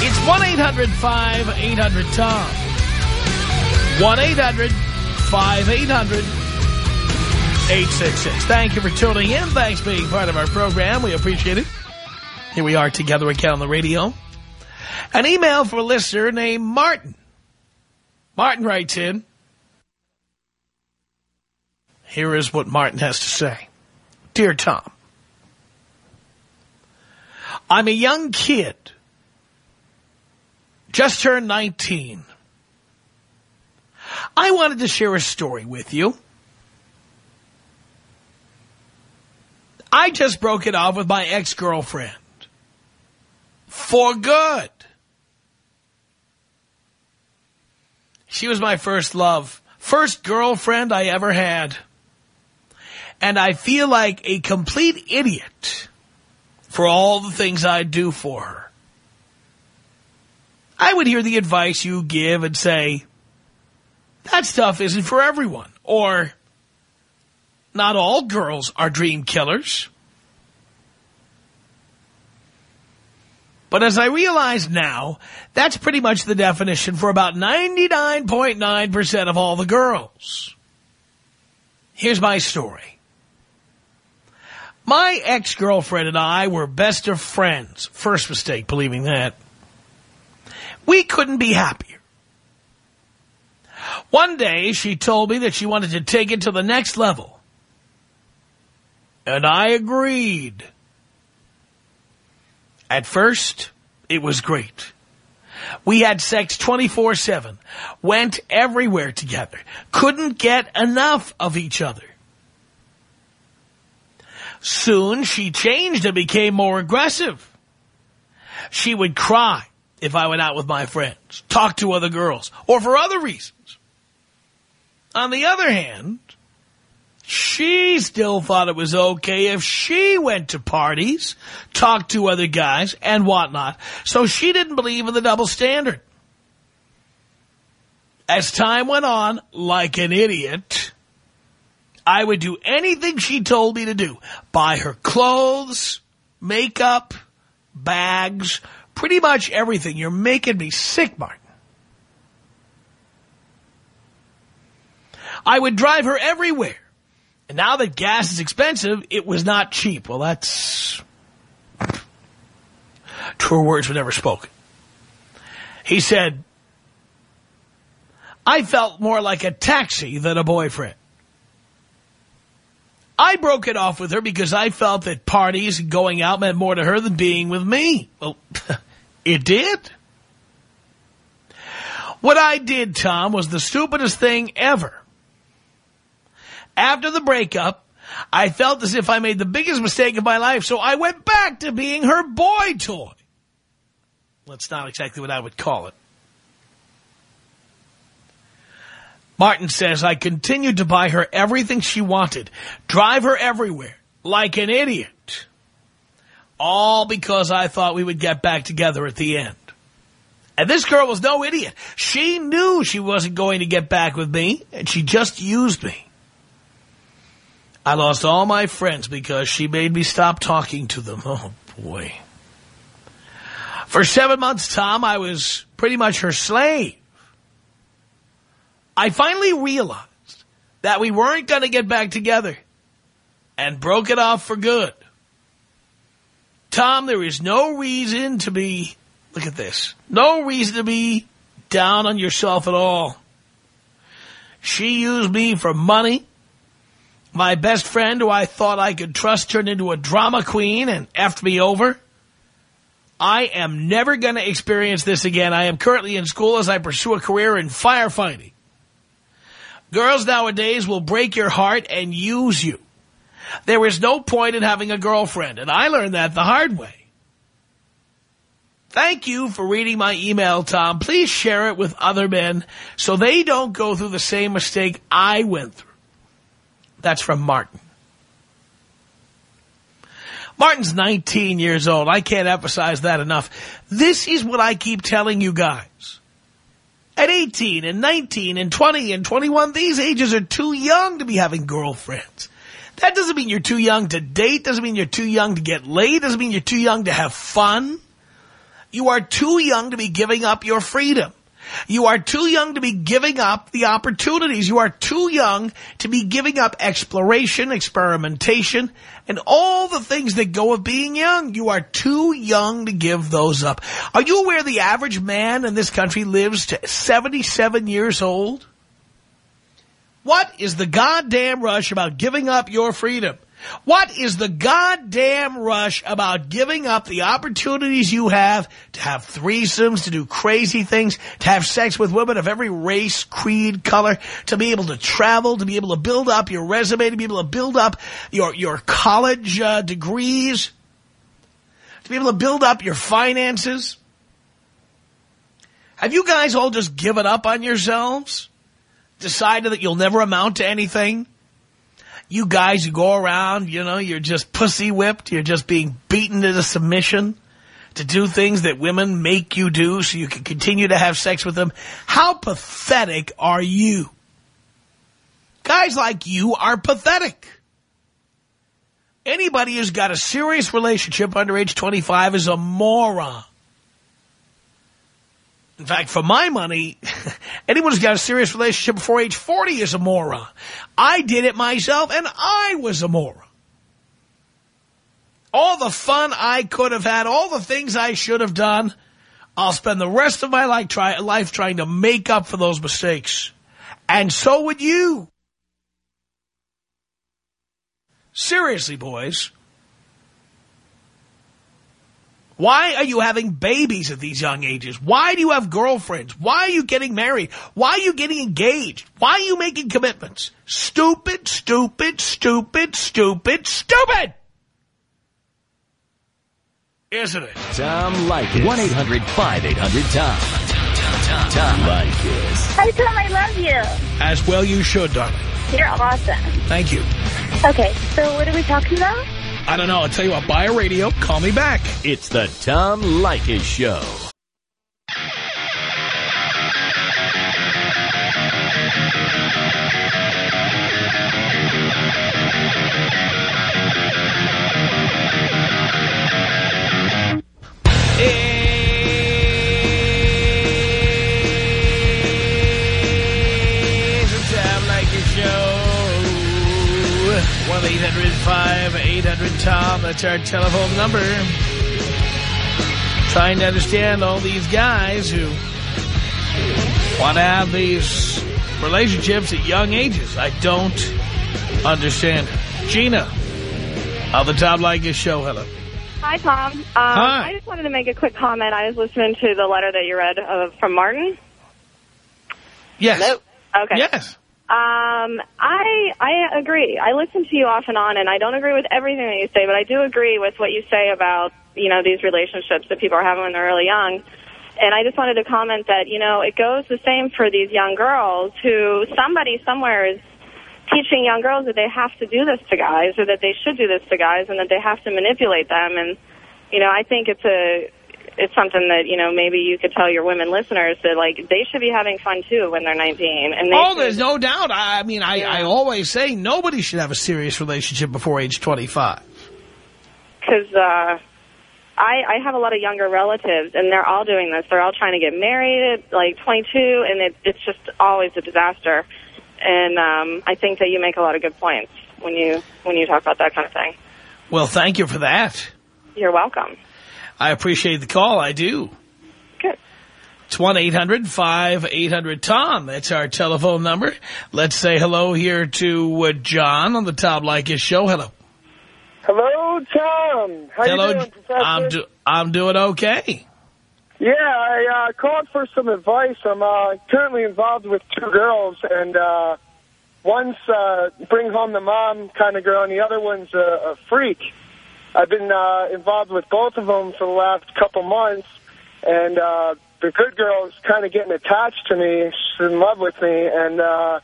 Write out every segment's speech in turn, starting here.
It's 1-800-5800-TOM. 1-800-5800-866. Thank you for tuning in. Thanks for being part of our program. We appreciate it. Here we are together again on the radio. An email from a listener named Martin. Martin writes in. Here is what Martin has to say. Dear Tom, I'm a young kid. Just turned 19. I wanted to share a story with you. I just broke it off with my ex-girlfriend. For good. She was my first love. First girlfriend I ever had. And I feel like a complete idiot for all the things I do for her. I would hear the advice you give and say, that stuff isn't for everyone. Or, not all girls are dream killers. But as I realize now, that's pretty much the definition for about 99.9% of all the girls. Here's my story. My ex-girlfriend and I were best of friends. First mistake, believing that. We couldn't be happier. One day, she told me that she wanted to take it to the next level. And I agreed. At first, it was great. We had sex 24-7, went everywhere together, couldn't get enough of each other. Soon, she changed and became more aggressive. She would cry if I went out with my friends, talk to other girls, or for other reasons. On the other hand, she still thought it was okay if she went to parties, talked to other guys, and whatnot. So she didn't believe in the double standard. As time went on, like an idiot, I would do anything she told me to do. Buy her clothes, makeup, bags, pretty much everything. You're making me sick, Martin. I would drive her everywhere. And now that gas is expensive, it was not cheap. Well, that's... True words were never spoken. He said, I felt more like a taxi than a boyfriend. I broke it off with her because I felt that parties and going out meant more to her than being with me. Well, it did. What I did, Tom, was the stupidest thing ever. After the breakup, I felt as if I made the biggest mistake of my life, so I went back to being her boy toy. That's not exactly what I would call it. Martin says, I continued to buy her everything she wanted, drive her everywhere, like an idiot. All because I thought we would get back together at the end. And this girl was no idiot. She knew she wasn't going to get back with me, and she just used me. I lost all my friends because she made me stop talking to them. Oh, boy. For seven months, Tom, I was pretty much her slave. I finally realized that we weren't going to get back together and broke it off for good. Tom, there is no reason to be look at this. No reason to be down on yourself at all. She used me for money. My best friend, who I thought I could trust, turned into a drama queen and effed me over. I am never going to experience this again. I am currently in school as I pursue a career in firefighting. Girls nowadays will break your heart and use you. There is no point in having a girlfriend, and I learned that the hard way. Thank you for reading my email, Tom. Please share it with other men so they don't go through the same mistake I went through. That's from Martin. Martin's 19 years old. I can't emphasize that enough. This is what I keep telling you guys. At 18 and 19 and 20 and 21, these ages are too young to be having girlfriends. That doesn't mean you're too young to date. Doesn't mean you're too young to get laid. Doesn't mean you're too young to have fun. You are too young to be giving up your freedom. You are too young to be giving up the opportunities. You are too young to be giving up exploration, experimentation, and all the things that go with being young. You are too young to give those up. Are you aware the average man in this country lives to 77 years old? What is the goddamn rush about giving up your freedom? What is the goddamn rush about giving up the opportunities you have to have threesomes, to do crazy things, to have sex with women of every race, creed, color, to be able to travel, to be able to build up your resume, to be able to build up your, your college uh, degrees, to be able to build up your finances? Have you guys all just given up on yourselves? Decided that you'll never amount to anything? You guys who go around, you know, you're just pussy whipped. You're just being beaten into submission to do things that women make you do so you can continue to have sex with them. How pathetic are you? Guys like you are pathetic. Anybody who's got a serious relationship under age 25 is a moron. In fact, for my money, anyone who's got a serious relationship before age 40 is a moron. I did it myself, and I was a moron. All the fun I could have had, all the things I should have done, I'll spend the rest of my life, try, life trying to make up for those mistakes. And so would you. Seriously, boys. Why are you having babies at these young ages? Why do you have girlfriends? Why are you getting married? Why are you getting engaged? Why are you making commitments? Stupid, stupid, stupid, stupid, stupid! Isn't it? Tom Leykis. 1-800-5800-TOM. Tom Leykis. Hi, Tom. I love you. As well you should, darling. You're awesome. Thank you. Okay, so what are we talking about? I don't know. I'll tell you what. Buy a radio. Call me back. It's the Tom Leykis Show. 1-800-5800-TOM. That's our telephone number. Trying to understand all these guys who want to have these relationships at young ages. I don't understand it. Gina, on the Tom Leykis Show. Hello. Hi, Tom. Um, Hi. I just wanted to make a quick comment. I was listening to the letter that you read uh, from Martin. Yes. Okay. Yes. Um, I I agree. I listen to you off and on, and I don't agree with everything that you say, but I do agree with what you say about you know these relationships that people are having when they're really young. And I just wanted to comment that you know it goes the same for these young girls who somebody somewhere is teaching young girls that they have to do this to guys, or that they should do this to guys, and that they have to manipulate them. And you know, I think it's a it's something that you know maybe you could tell your women listeners that like they should be having fun too when they're 19. And they Oh, should- there's no doubt. I I mean, I, Yeah. I always say nobody should have a serious relationship before age 25. because uh, I, I have a lot of younger relatives, and they're all doing this. They're all trying to get married at like 22, and it, it's just always a disaster. And um, I think that you make a lot of good points when you when you talk about that kind of thing. Well, thank you for that. You're welcome. I appreciate the call. I do. It's 1-800-5800-TOM. That's our telephone number. Let's say hello here to uh, John on the Tom Leykis show. Hello. Hello, Tom. How hello. you doing, Professor? I'm, do I'm doing okay. Yeah, I uh, called for some advice. I'm uh, currently involved with two girls, and uh, one's uh, bring home the mom kind of girl, and the other one's a, a freak. I've been uh, involved with both of them for the last couple months, and uh, the good girl's kind of getting attached to me. She's in love with me, and uh,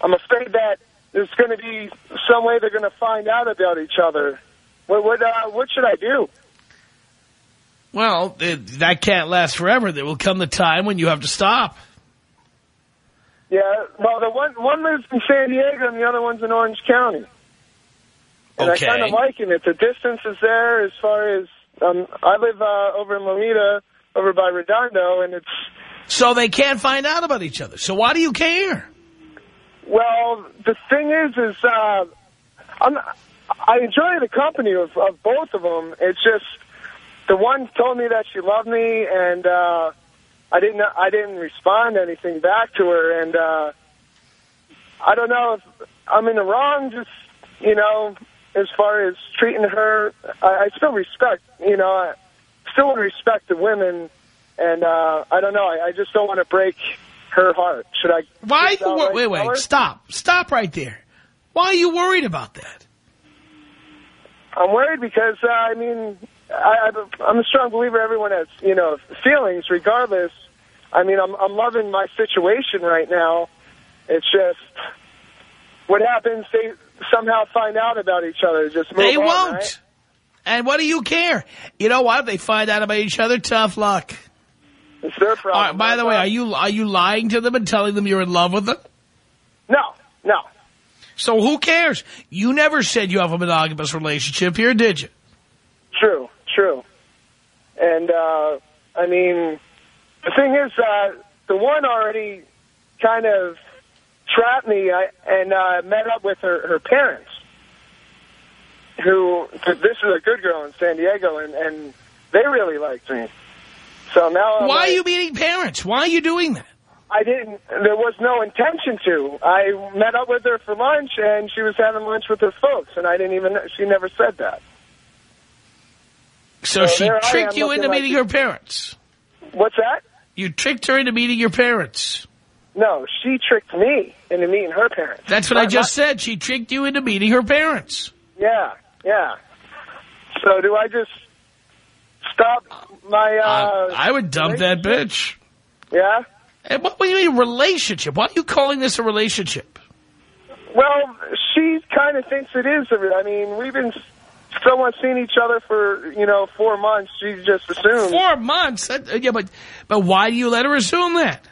I'm afraid that there's going to be some way they're going to find out about each other. What what, uh, what should I do? Well, it, that can't last forever. There will come the time when you have to stop. Yeah, well, the one one lives in San Diego and the other one's in Orange County. And Okay. I kind of liking it. The distance is there as far as um, I live uh, over in Lomita, over by Redondo, and it's So they can't find out about each other. So why do you care? well. The thing is, is uh, I'm I enjoy the company of, of both of them. It's just the one told me that she loved me, and uh, I didn't I didn't respond anything back to her, and uh, I don't know if I'm in the wrong. Just you know, as far as treating her, I, I still respect. You know, I still want to respect the women, and uh, I don't know. I, I just don't want to break her heart. Should I? Why? just outright Wait, wait, stop. Stop right there. Why are you worried about that? I'm worried because uh, I mean, I, I, I'm a strong believer. Everyone has you know feelings, regardless. I mean, I'm I'm loving my situation right now. It's just what happens. They somehow find out about each other. Just move They on, won't. right? And what do you care? You know what? If they find out about each other, tough luck. It's their problem. Right, by the way, are you are you lying to them and telling them you're in love with them? No, no. So who cares? You never said you have a monogamous relationship here, did you? True, true. And, uh, I mean, the thing is, uh, the one already kind of trapped me I, and uh, met up with her, her parents, who, this is a good girl in San Diego, and, and they really liked me. So now I'm Why are you meeting parents? Why are you doing that? I didn't, there was no intention to. I met up with her for lunch, and she was having lunch with her folks, and I didn't even, she never said that. So So she tricked you into like meeting her parents. What's that? You tricked her into meeting your parents. No, she tricked me into meeting her parents. That's what I My- just said. She tricked you into meeting her parents. yeah, yeah. So do I just stop my, uh... Uh, I would dump that bitch. Yeah? And what do you mean relationship? Why are you calling this a relationship? Well, she kind of thinks it is. I mean, we've been somewhat seeing each other for, you know, four months. She just assumed. Four months? That- yeah, but but why do you let her assume that?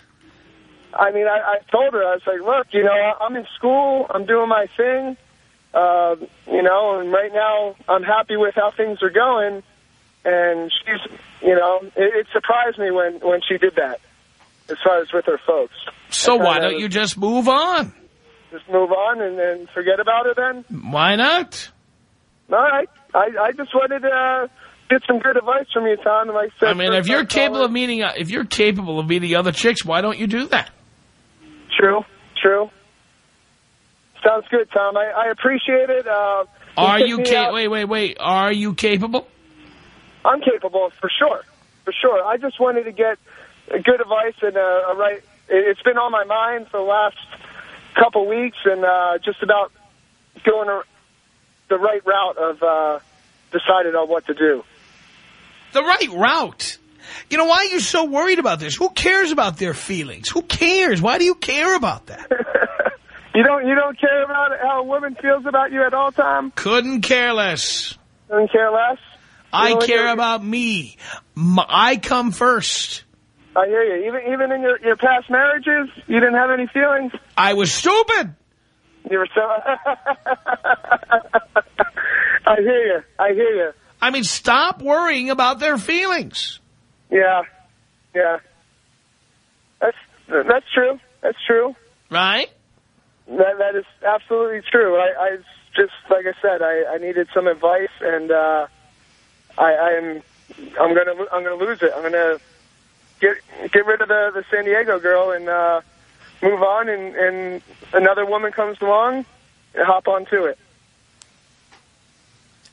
I mean, I, I told her, I was like, look, you know, I'm in school. I'm doing my thing. Uh, you know, and right now I'm happy with how things are going. And she's, you know, it, it surprised me when, when she did that, as far as with her folks. So why don't you just move on? Just move on and then forget about it then? Why not? All right. I, I just wanted to uh, get some good advice from you, Tom. And like I said, I mean, if you're capable of meeting, if you're capable of meeting other chicks, why don't you do that? True, true. Sounds good, Tom. I, I appreciate it. Uh, Are you me ca- out- wait, wait, wait? Are you capable? I'm capable, for sure. For sure. I just wanted to get good advice and uh, a right... it- It's been on my mind for the last couple weeks and uh, just about going the right route of uh, decided on what to do. The right route. You know, why are you so worried about this? Who cares about their feelings? Who cares? Why do you care about that? You don't you don't care about how a woman feels about you at all, Tom? Couldn't care less. Couldn't care less? I care about me. I come first. I hear you. Even even in your, your past marriages, you didn't have any feelings? I was stupid. You were so... I hear you. I hear you. I mean, stop worrying about their feelings. Yeah. Yeah. That's that's true. That's true. Right? That that is absolutely true. I, I just like I said, I, I needed some advice, and uh, I, I'm I'm gonna I'm gonna lose it. I'm gonna get get rid of the the San Diego girl and uh, move on, and and another woman comes along, and hop onto it.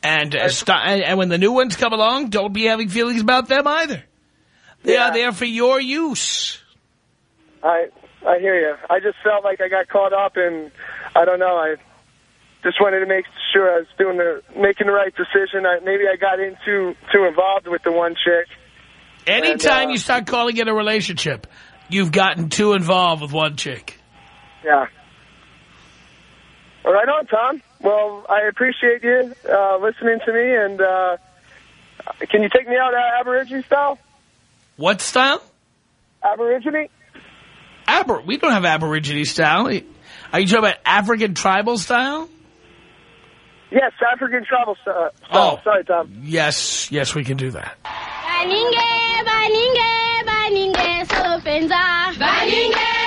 And, uh, and when the new ones come along, don't be having feelings about them either. They Yeah. are there for your use. I I hear you. I just felt like I got caught up, and I don't know. I just wanted to make sure I was doing the making the right decision. I, maybe I got in too too involved with the one chick. Anytime And, uh, you start calling it a relationship, you've gotten too involved with one chick. Yeah. All right on, Tom. Well, I appreciate you uh, listening to me, and uh, can you take me out uh, Aborigine style? What style? Aborigine? Aber we don't have Aborigine style. Are you talking about African tribal style? Yes, African travel uh, style. Oh. Sorry, Tom. Yes, yes, we can do that. Baninge, baninge, baninge, sopenza.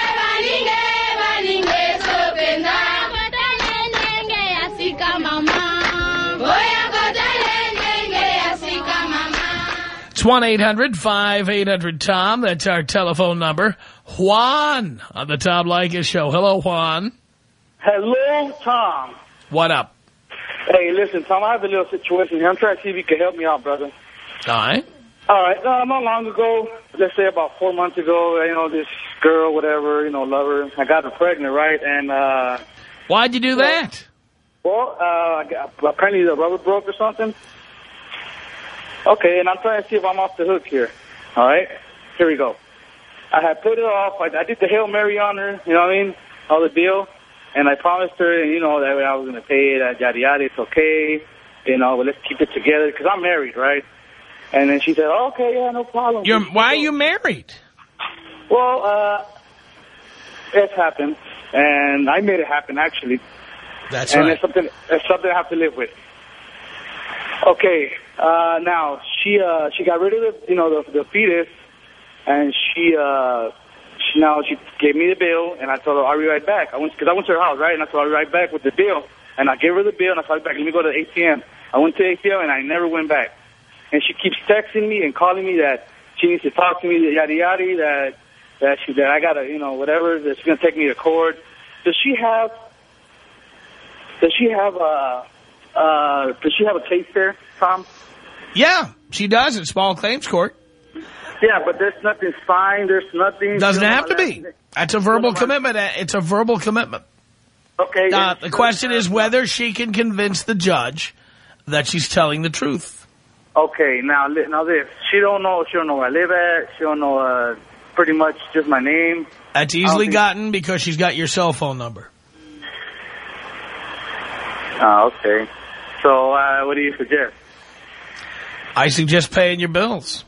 It's 1-800-5800-TOM. That's our telephone number. Juan on the Tom Leykis Show. Hello, Juan. Hello, Tom. What up? Hey, listen, Tom, I have a little situation here. I'm trying to see if you can help me out, brother. All right. All right, uh, not long ago, let's say about four months ago, you know, this girl, whatever, you know, lover, I got her pregnant, right? And, uh, Why'd you do that? well, uh, apparently the rubber broke or something. Okay, and I'm trying to see if I'm off the hook here. All right, here we go. I had put it off. I, I did the Hail Mary on her, you know what I mean? All the deal. And I promised her, and you know, that way I was going to pay it, yada, yada, it's okay. You know, but let's keep it together because I'm married, right? And then she said, okay, yeah, no problem. You're, why are you married? Well, uh, it's happened, and I made it happen, actually. That's and right. it's something it's something I have to live with. Okay, uh, now she uh, she got rid of the you know the, the fetus, and she uh, she now she gave me the bill, and I told her I'll be right back. I went because I went to her house right, and I told her I'll be right back with the bill, and I gave her the bill, and I told her back. Let me go to the ATM. I went to the ATM, and I never went back. And she keeps texting me and calling me that she needs to talk to me, yada yada, that that she that I gotta you know whatever that she's gonna take me to court. Does she have does she have a uh, does she have a case there, Tom? Yeah, she does at small claims court. Yeah, but there's nothing signed. There's nothing. Doesn't have to be. That's a verbal commitment. It's a verbal commitment. Okay. Uh, the question is whether she can convince the judge that she's telling the truth. Okay, now now this. She don't know. She don't know where I live at. She don't know. Uh, pretty much just my name. That's easily gotten because she's got your cell phone number. Oh, okay. So uh, what do you suggest? I suggest paying your bills.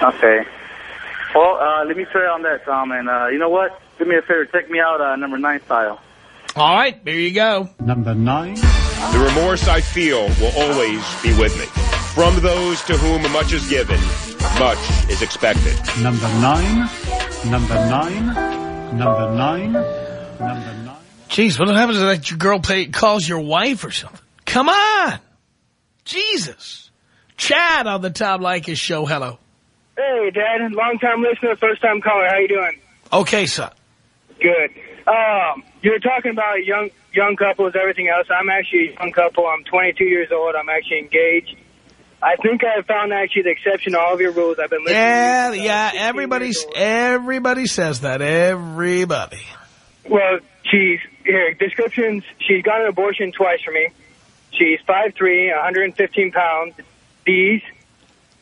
Okay. Well, uh, let me try on that, Tom. And uh, you know what? Do me a favor. Take me out uh, number nine style. All right, here you go. Number nine. The remorse I feel will always be with me. From those to whom much is given, much is expected. Number nine. Number nine. Number nine. Number nine. Jeez, what happens if that your girl pay, calls your wife or something? Come on. Jesus. Chad on the Tom Leykis show. Hello. Hey, Dad. Long time listener, first time caller. How you doing? Okay, son. Good. Um, you're talking about young young couples, everything else. I'm actually a young couple. I'm 22 years old. I'm actually engaged. I think I have found actually the exception to all of your rules. I've been listening. Yeah, to you since I was yeah, 16 everybody, everybody says that. Everybody. Well, she's here. Descriptions. She's got an abortion twice for me. She's 5'3", 115 pounds, D's,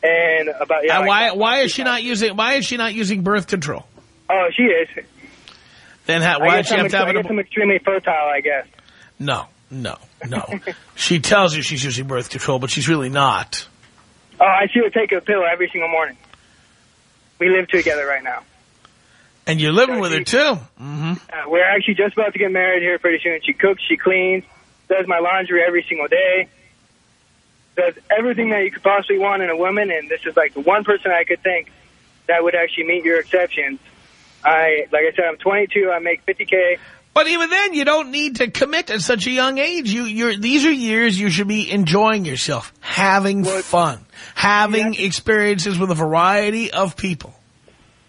and about yeah. and why, why is she not using, why is she not using birth control? Oh, she is. Then how, why does she I'm, have to have I guess I'm extremely fertile. I guess. No, no, no. she tells you she's using birth control, but she's really not. Oh, I see her take a pill every single morning. We live together right now. And you're living with her, too. hmm Uh, we're actually just about to get married here pretty soon. She cooks, she cleans, does my laundry every single day, does everything that you could possibly want in a woman, and this is like the one person I could think that would actually meet your exceptions. I, like I said, I'm 22, I make 50K. But even then, you don't need to commit at such a young age. You, you're, these are years you should be enjoying yourself, having fun, having experiences with a variety of people.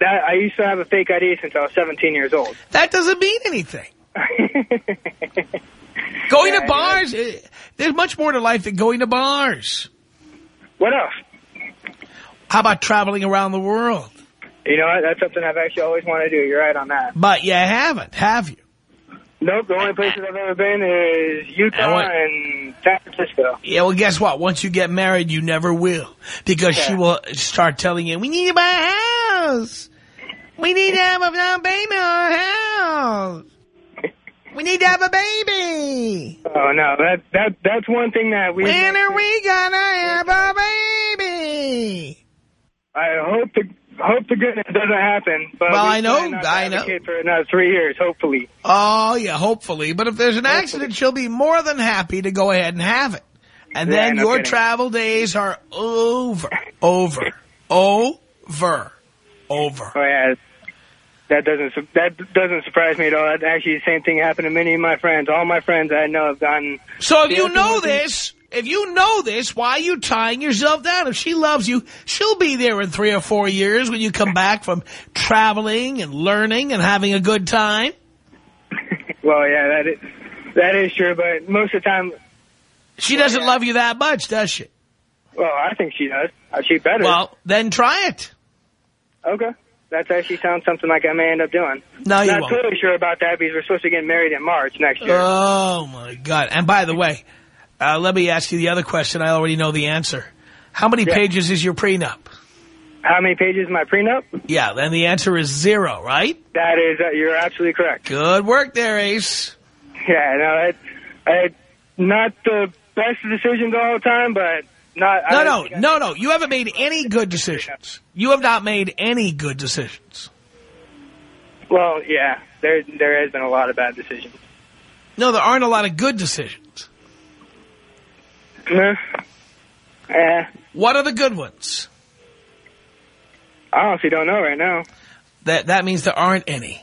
That I used to have a fake ID since I was 17 years old. That doesn't mean anything. Going to bars, there's much more to life than going to bars. What else? How about traveling around the world? You know, that's something I've actually always wanted to do. You're right on that. But you haven't, have you? Nope, the only places I've ever been is Utah And what- and San Francisco. Yeah, well, guess what? Once you get married, you never will. Because she will start telling you, we need to buy a house. We need to have a down payment on a house. We need to have a baby. Oh no, that that that's one thing that we. When are we gonna have a baby? I hope to hope to goodness it doesn't happen. But Well, we I know, I know. kid for another three years, hopefully. Oh, yeah, hopefully. But if there's an accident, she'll be more than happy to go ahead and have it. And Yeah, then no your kidding. travel days are over, over, over, over. Oh yeah, that doesn't that doesn't surprise me at all. That actually the same thing happened to many of my friends. All my friends I know have gotten. So if you know this, if you know this, why are you tying yourself down? If she loves you, she'll be there in three or four years when you come back from traveling and learning and having a good time. Well, yeah, that is that is true, but most of the time, She doesn't love you that much, does she? well, I think she does. Uh, She better. Well, then try it. okay. That actually sounds something like I may end up doing. No, you Not won't. totally sure about that because we're supposed to get married in March next year. Oh, my God. And by the way, uh, let me ask you the other question. I already know the answer. How many Yeah. pages is your prenup? How many pages is my prenup? Yeah, then the answer is zero, right? That is, uh, you're absolutely correct. Good work there, Ace. Yeah, no, it, it, not the best decisions all the time, but not. No, no, no, no. You haven't made any good decisions. You have not made any good decisions. Well, yeah, there there has been a lot of bad decisions. No, there aren't a lot of good decisions. Nah. Eh, What are the good ones? I honestly don't know right now. That that means there aren't any.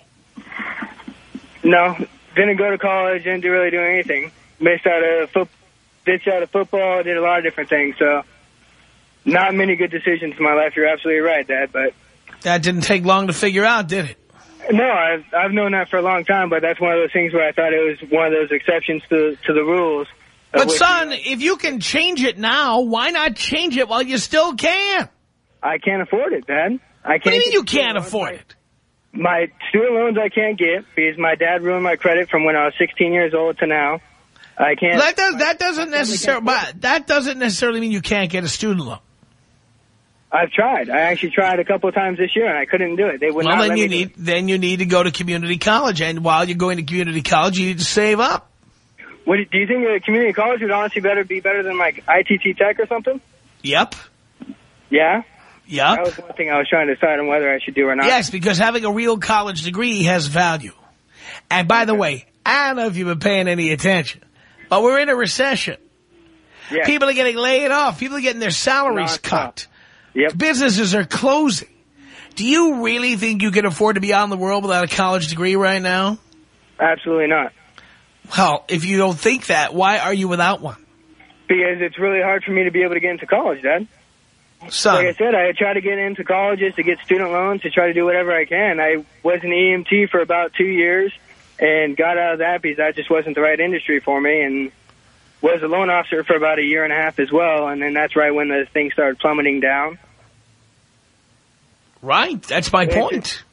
No, didn't go to college, didn't do really do anything. Missed out of foot, ditched out of football, did a lot of different things. So, not many good decisions in my life. You're absolutely right, Dad. But That didn't take long to figure out, did it? no, I've I've known that for a long time. But that's one of those things where I thought it was one of those exceptions to to the rules. But son, if you can change it now, why not change it while you still can? I can't afford it, Dad. I can't. What do you mean you can't afford it? My student loans I can't get because my dad ruined my credit from when I was 16 years old to now. I can't. That does that doesn't necessarily but that doesn't necessarily mean you can't get a student loan. I've tried. I actually tried a couple of times this year and I couldn't do it. They would Well, not then let you need then you need to go to community college, and while you're going to community college, you need to save up. What, do you think a community college would honestly better be better than like ITT Tech or something? Yep, Yeah. Yep. That was one thing I was trying to decide on whether I should do or not. Yes, because having a real college degree has value. And by the way, I don't know if you've been paying any attention, but we're in a recession. People are getting laid off. People are getting their salaries Nonstop. cut. Yep. Businesses are closing. Do you really think you can afford to be on the world without a college degree right now? Absolutely not. Well, if you don't think that, why are you without one? Because it's really hard for me to be able to get into college, Dad. Son, Like I said, I try to get into colleges to get student loans to try to do whatever I can. I was an EMT for about two years and got out of that because that just wasn't the right industry for me and was a loan officer for about a year and a half as well. And then that's right when the thing started plummeting down. right, that's my point.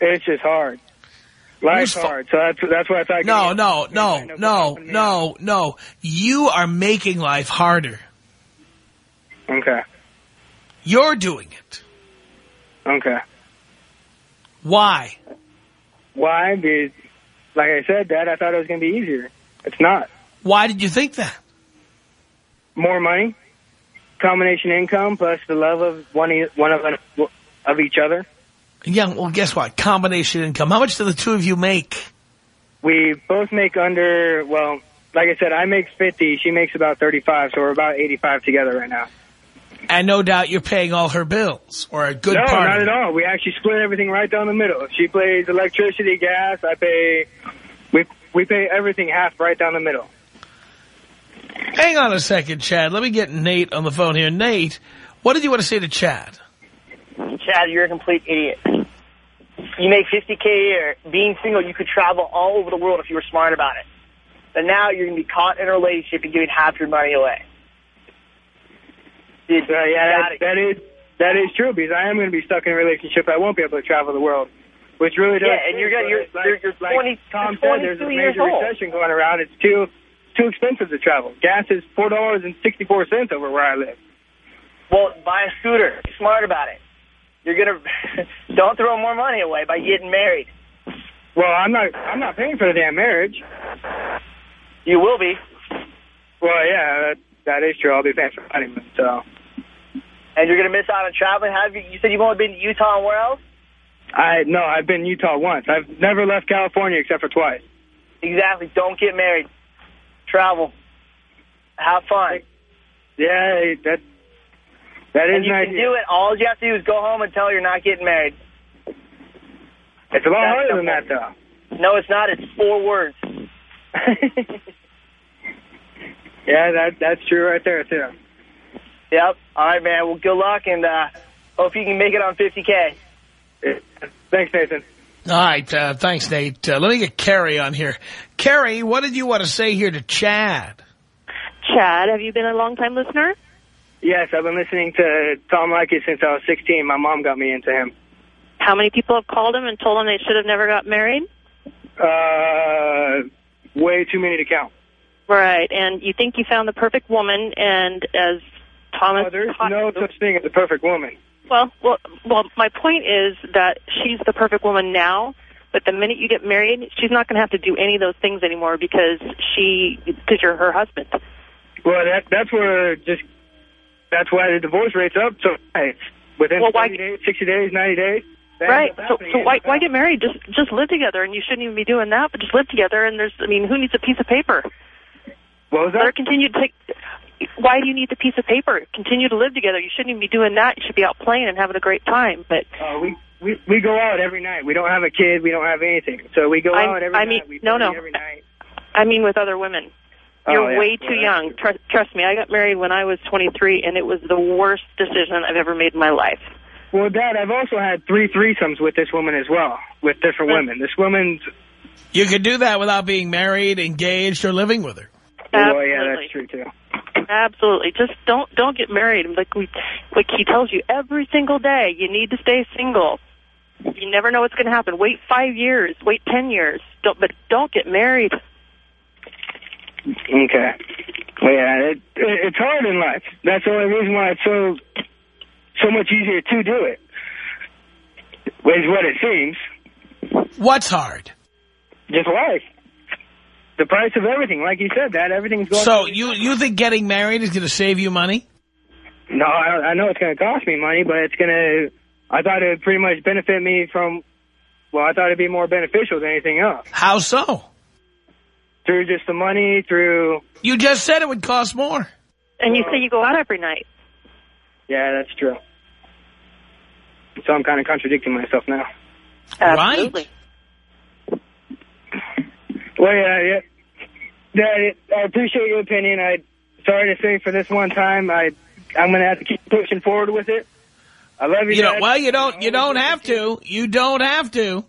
It's just hard. Life's hard. So that's, that's why I thought... No, no, no, no, no, no. You are making life harder. Okay. You're doing it. Okay. Why? Why? Because, like I said, Dad, I thought it was going to be easier. It's not. Why did you think that? More money, combination income, plus the love of one, one of, of each other. Yeah, well, guess what? Combination income. How much do the two of you make? We both make under, well, like I said, I make 50, she makes about 35, so we're about 85 together right now. And no doubt you're paying all her bills, or a good part. no, part not at all. We actually split everything right down the middle. She pays electricity, gas, I pay, we we pay everything half right down the middle. Hang on a second, Chad. Let me get Nate on the phone here. Nate, what did you want to say to Chad? Chad, you're a complete idiot. You make 50K a year. Being single, you could travel all over the world if you were smart about it. But now you're going to be caught in a relationship and giving half your money away. Uh, yeah, that, that is that is true because I am going to be stuck in a relationship. I won't be able to travel the world, which really does. Yeah, and you're gonna- you're- like, you're- like 20 Tom said, there's a major recession going around. It's too too expensive to travel. Gas is four dollars and sixty four cents over where I live. Well, buy a scooter. Be smart about it. You're going to... don't throw more money away by getting married. Well, I'm not I'm not paying for the damn marriage. You will be. Well, yeah, that, is true. I'll be paying for the honeymoon. So And you're going to miss out on traveling. Have you, you said you've only been to Utah and where else? I no, I've been in Utah once. I've never left California except for twice. Exactly. Don't get married. Travel. Have fun. Yeah, that that is and you an can do it. All you have to do is go home and tell her you're not getting married. It's a lot harder than that, though. No, it's not. It's four words. Yeah, that that's true right there too. Yep. All right, man. Well, good luck, and uh, hope you can make it on 50K. Thanks, Nathan. All right, uh, thanks, Nate. Uh, let me get Carrie on here. Carrie, what did you want to say here to Chad? Chad, have you been a long-time listener? Yes, I've been listening to Tom Leykis since I was 16. My mom got me into him. How many people have called him and told him they should have never got married? Uh, way too many to count. Right, and you think you found the perfect woman, and as Thomas... Oh, there's no such thing as a perfect woman. Well, well, well. My point is that she's the perfect woman now, but the minute you get married, she's not going to have to do any of those things anymore because she, because you're her husband. Well, that that's where just that's why the divorce rate's up so high. Within Well, why- days, 60 days, 90 days. Right. So, so why why get married? Just just live together, and you shouldn't even be doing that. But just live together, and there's, I mean, who needs a piece of paper? What was Let her continue to take. Why do you need the piece of paper? Continue to live together. You shouldn't even be doing that. You should be out playing and having a great time. But Uh, we, we we go out every night. We don't have a kid. We don't have anything. So we go I'm- out every I night. mean, we no, party no. every night. I mean, with other women. Oh, You're yeah. way Well, too that's young. Trust, trust me, I got married when I was 23, and it was the worst decision I've ever made in my life. Well, Dad, I've also had three threesomes with this woman as well, with different women. This woman's. You could do that without being married, engaged, or living with her. Well, yeah, that's true too. Absolutely. Just don't don't get married. Like we, like he tells you every single day, you need to stay single. You never know what's going to happen. Wait five years. Wait ten years. Don't, but don't get married. Okay. Well, yeah, it, it, it's hard in life. That's the only reason why it's so so much easier to do it. Is what it seems. What's hard? Just life. The price of everything, like you said, that everything's going. So you you think getting married is going to save you money? No, I, I know it's going to cost me money, but it's going to. I thought it would pretty much benefit me from. Well, I thought it'd be more beneficial than anything else. How so? Through just the money, through. You just said it would cost more. And you say you go out every night. Yeah, that's true. So I'm kind of contradicting myself now. Absolutely. Well, yeah, yeah. I appreciate your opinion. I sorry to say for this one time, I I'm gonna have to keep pushing forward with it. I love you. You know, well, you don't you don't have to. You don't have to.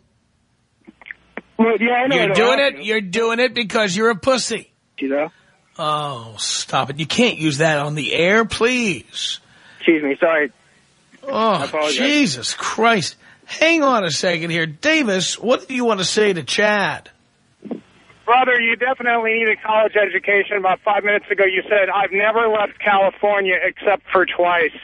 Well, yeah, I know You're doing it. You're doing it because you're a pussy. You know. Oh, stop it! You can't use that on the air, please. Excuse me. Sorry. Oh. Jesus Christ! Hang on a second here, Davis. What do you want to say to Chad? Brother, you definitely need a college education. About five minutes ago, you said, I've never left California except for twice.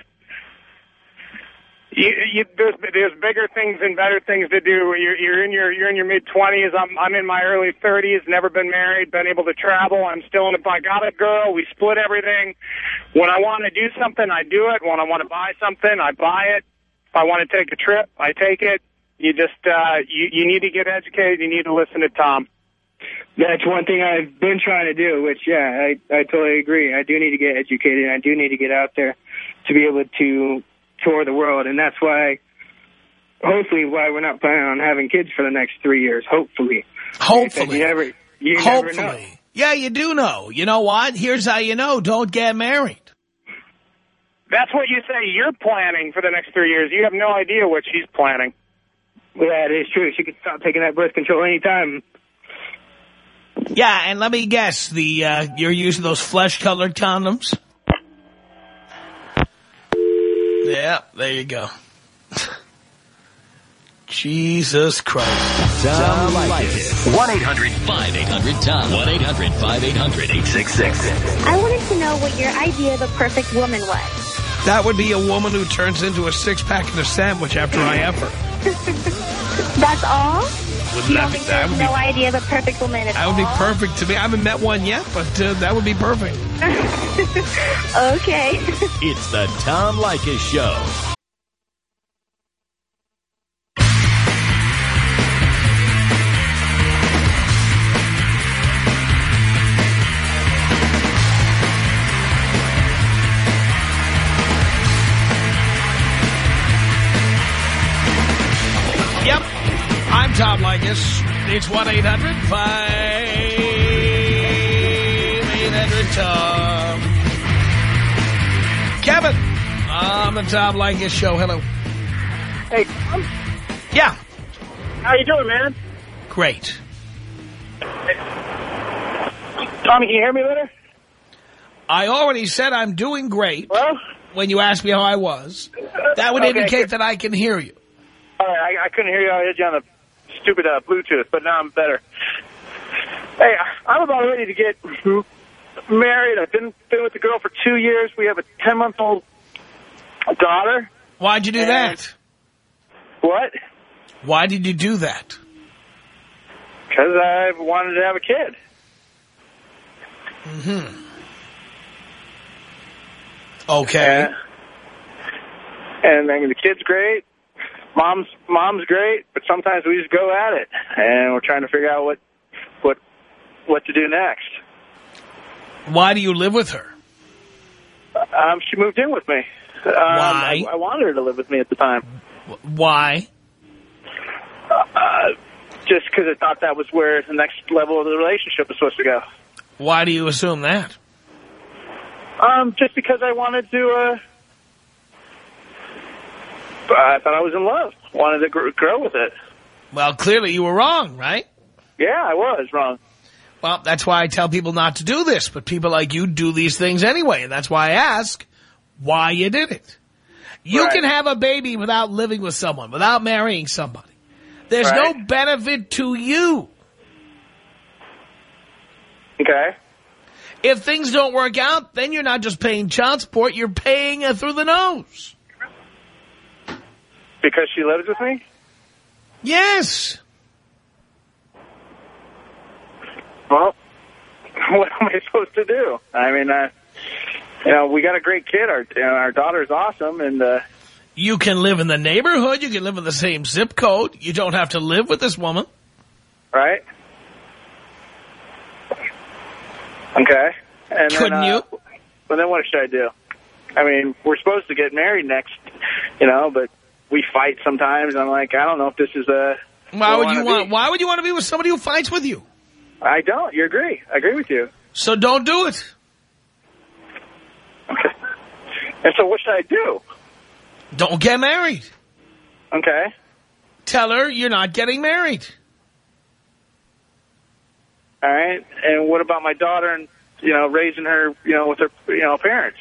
You, you, there's, there's bigger things and better things to do. You're, you're in your you're in your mid twenties. I'm I'm in my early thirties. Never been married. Been able to travel. I'm still in. A, I got a girl. We split everything. When I want to do something, I do it. When I want to buy something, I buy it. If I want to take a trip, I take it. You just uh, you you need to get educated. You need to listen to Tom. That's one thing I've been trying to do, which, yeah, I, I totally agree. I do need to get educated, and I do need to get out there to be able to tour the world, and that's why, hopefully, why we're not planning on having kids for the next three years, hopefully. Hopefully. You never, You never know. Yeah, you do know. You know what? Here's how you know. Don't get married. That's what you say you're planning for the next three years. You have no idea what she's planning. Yeah, it is true. She could stop taking that birth control anytime. Yeah, and let me guess. The uh, You're using those flesh-colored condoms? Yeah, there you go. Jesus Christ. Tom Leykis. 1-800-5800-TOM. 1-800-5800-866. I wanted to know what your idea of a perfect woman was. That would be a woman who turns into a six-pack and a sandwich after I have her. That's all? Wouldn't You that don't be- think that there's would be- no idea of a perfect woman at That would be perfect to me. I haven't met one yet, but uh, that would be perfect. okay. It's the Tom Leykis Show. Yep. Tom Leykis. It's 1-800-5800-TOM. Kevin on the Tom Leykis Show. Hello. Hey, Tom. Yeah. How you doing, man? Great. Tommy, can you hear me better? I already said I'm doing great well, when you asked me how I was. That would Okay, indicate that I can hear you. All right, I, I couldn't hear you. I had you on the stupid uh, Bluetooth, but now I'm better. Hey, I'm about ready to get married. I've been been with the girl for two years. We have a 10-month-old daughter. Why'd you do And- that? What? Why did you do that? Because I wanted to have a kid. Mm-hmm. Okay. And I mean, the kid's great. Mom's mom's great, but sometimes we just go at it, and we're trying to figure out what what what to do next. Why do you live with her? Um, she moved in with me. Um, Why? I, I wanted her to live with me at the time. Why? Uh, just because I thought that was where the next level of the relationship was supposed to go. Why do you assume that? Um, just because I wanted to. Uh, I thought I was in love. Wanted to gr- grow with it. Well, clearly you were wrong, right? Yeah, I was wrong. Well, that's why I tell people not to do this, but people like you do these things anyway, and that's why I ask why you did it. You Right. can have a baby without living with someone, without marrying somebody. There's Right. no benefit to you. Okay. If things don't work out, then you're not just paying child support, you're paying through the nose. Because she lives with me? Yes. Well, what am I supposed to do? I mean, uh, you know, we got a great kid. Our you know, our daughter's awesome, and uh, You can live in the neighborhood, you can live in the same zip code, you don't have to live with this woman. right? Okay. And Couldn't then, uh, you? Well, then what should I do? I mean, we're supposed to get married next, you know, but we fight sometimes. I'm like, I don't know if this is a. Why would you want be. why would you want to be with somebody who fights with you? I don't. You agree? I agree with you. So don't do it. Okay. And so, what should I do? Don't get married. Okay. Tell her you're not getting married. All right. And what about my daughter and you know raising her, you know, with her, you know, parents?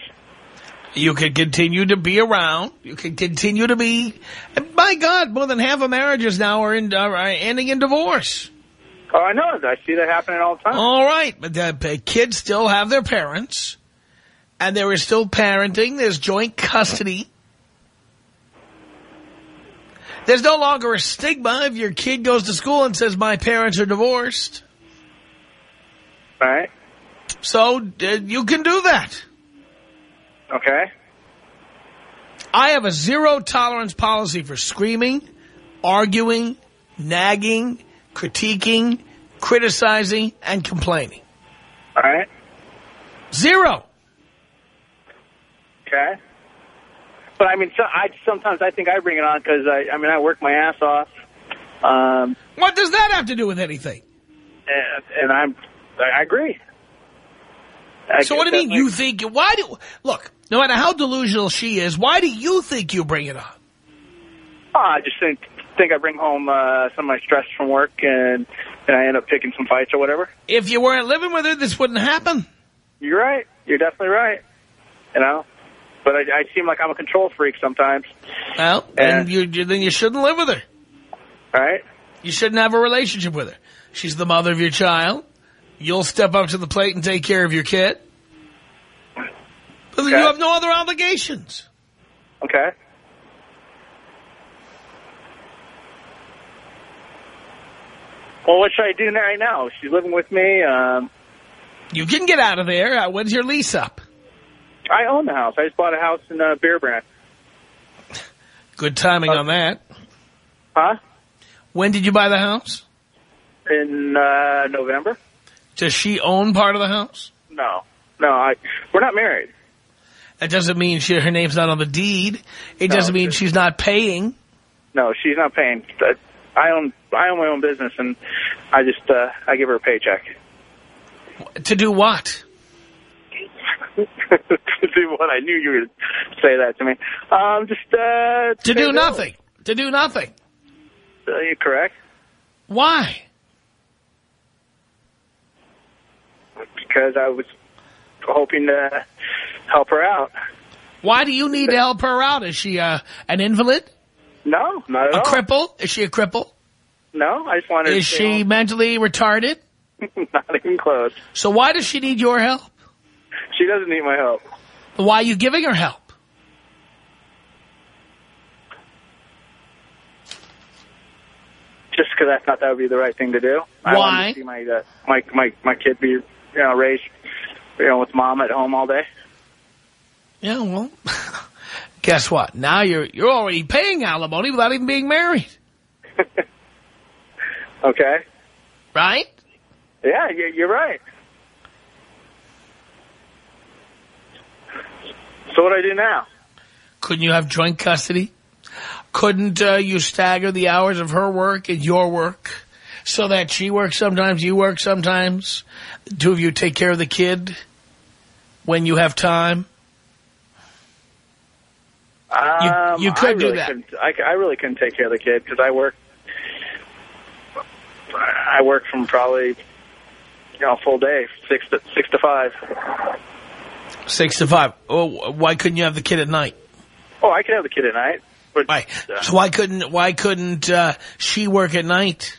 You can continue to be around. You can continue to be. And my God, more than half of marriages now are, in, are ending in divorce. Oh, I know. I see that happening all the time. All right, but the kids still have their parents, and there is still parenting. There's joint custody. There's no longer a stigma if your kid goes to school and says, my parents are divorced. All right. So uh, you can do that. Okay. I have a zero tolerance policy for screaming, arguing, nagging, critiquing, criticizing, and complaining. All right. Zero. Okay. But I mean, so I sometimes I think I bring it on because I, I mean, I work my ass off. Um, What does that have to do with anything? and, and I'm I agree. I so what do you mean you think, why do, look, no matter how delusional she is, why do you think you bring it on? Oh, I just think think I bring home uh, some of my stress from work and and I end up picking some fights or whatever. If you weren't living with her, this wouldn't happen. You're right. You're definitely right. You know, but I, I seem like I'm a control freak sometimes. Well, and you, you, then you shouldn't live with her. Right. You shouldn't have a relationship with her. She's the mother of your child. You'll step up to the plate and take care of your kid. But Okay. you have no other obligations. Okay. Well, what should I do right now? She's living with me. Um, You can get out of there. Uh, When's your lease up? I own the house. I just bought a house in uh, Bear Brand. Good timing on that. Huh? When did you buy the house? In uh, November? Does she own part of the house? No. No, I. we're not married. That doesn't mean she, her name's not on the deed. It No, doesn't mean she's not paying. No, she's not paying. I own I own my own business, and I just uh, I give her a paycheck. To do what? to do what I knew you were going to say that to me. Um, just uh, To do nothing. To do nothing. Uh, you correct? Why? Because I was hoping to help her out. Why do you need to help her out? Is she uh, an invalid? No, not at A all. cripple? Is she a cripple? No, I just wanted. Is to Is she mentally retarded? not even close? So why does she need your help? She doesn't need my help. Why are you giving her help? Just because I thought that would be the right thing to do. I Why? wanted to see my uh, my my my kid be you know raised you know with mom at home all day. Yeah, well, guess what? Now you're you're already paying alimony without even being married, Okay. right? Yeah, you- you're right. So what do I do now? Couldn't you have joint custody? Couldn't uh, you stagger the hours of her work and your work so that she works sometimes, you work sometimes? The two of you take care of the kid when you have time? Um, you could I do really that. couldn't- I, I really couldn't take care of the kid because I work. I work from probably you know full day, six to six to five. Six to five. Oh, why couldn't you have the kid at night? Oh, I could have the kid at night. But, Why? uh, So why couldn't why couldn't uh, she work at night?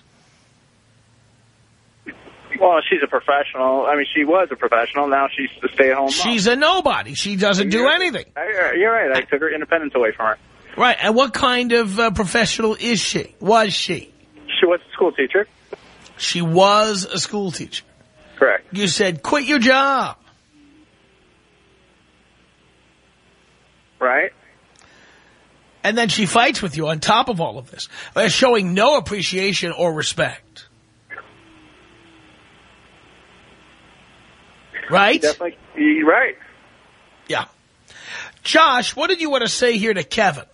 Well, she's a professional. I mean, she was a professional. Now she's a stay-at-home mom. She's a nobody. She doesn't do anything. You're right. I took her independence away from her. Right. And what kind of uh, professional is she? Was she? She was a school teacher. She was a school teacher. Correct. You said, quit your job. Right. And then she fights with you on top of all of this, uh, showing no appreciation or respect. Right? Definitely. You're right. Yeah. Josh, what did you want to say here to Kevin?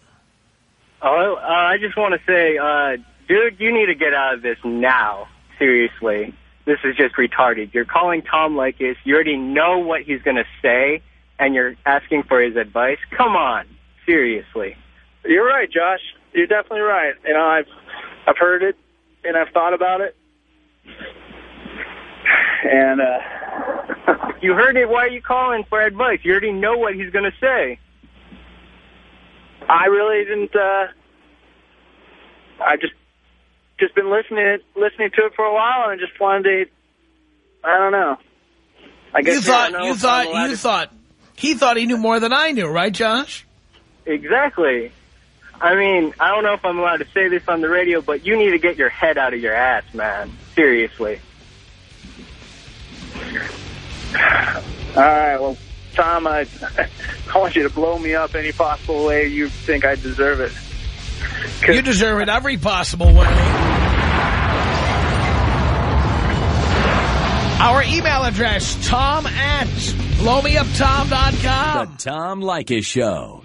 Oh, uh, I just want to say, uh, dude, you need to get out of this now. Seriously. This is just retarded. You're calling Tom Leykis. You already know what he's going to say, and you're asking for his advice. Come on. Seriously. You're right, Josh. You're definitely right. You know, I've I've heard it and I've thought about it. And uh You heard it. Why are you calling for advice? You already know what he's going to say. I really didn't uh I just just been listening listening to it for a while and just wanted to I don't know. I guess You thought, you thought, you to- thought, he thought he knew more than I knew, right, Josh? Exactly. I mean, I don't know if I'm allowed to say this on the radio, but you need to get your head out of your ass, man. Seriously. All right, well, Tom, I, I want you to blow me up any possible way you think I deserve it. You deserve it every possible way. Our email address, tom at blowmeuptom.com. The Tom Leykis Show.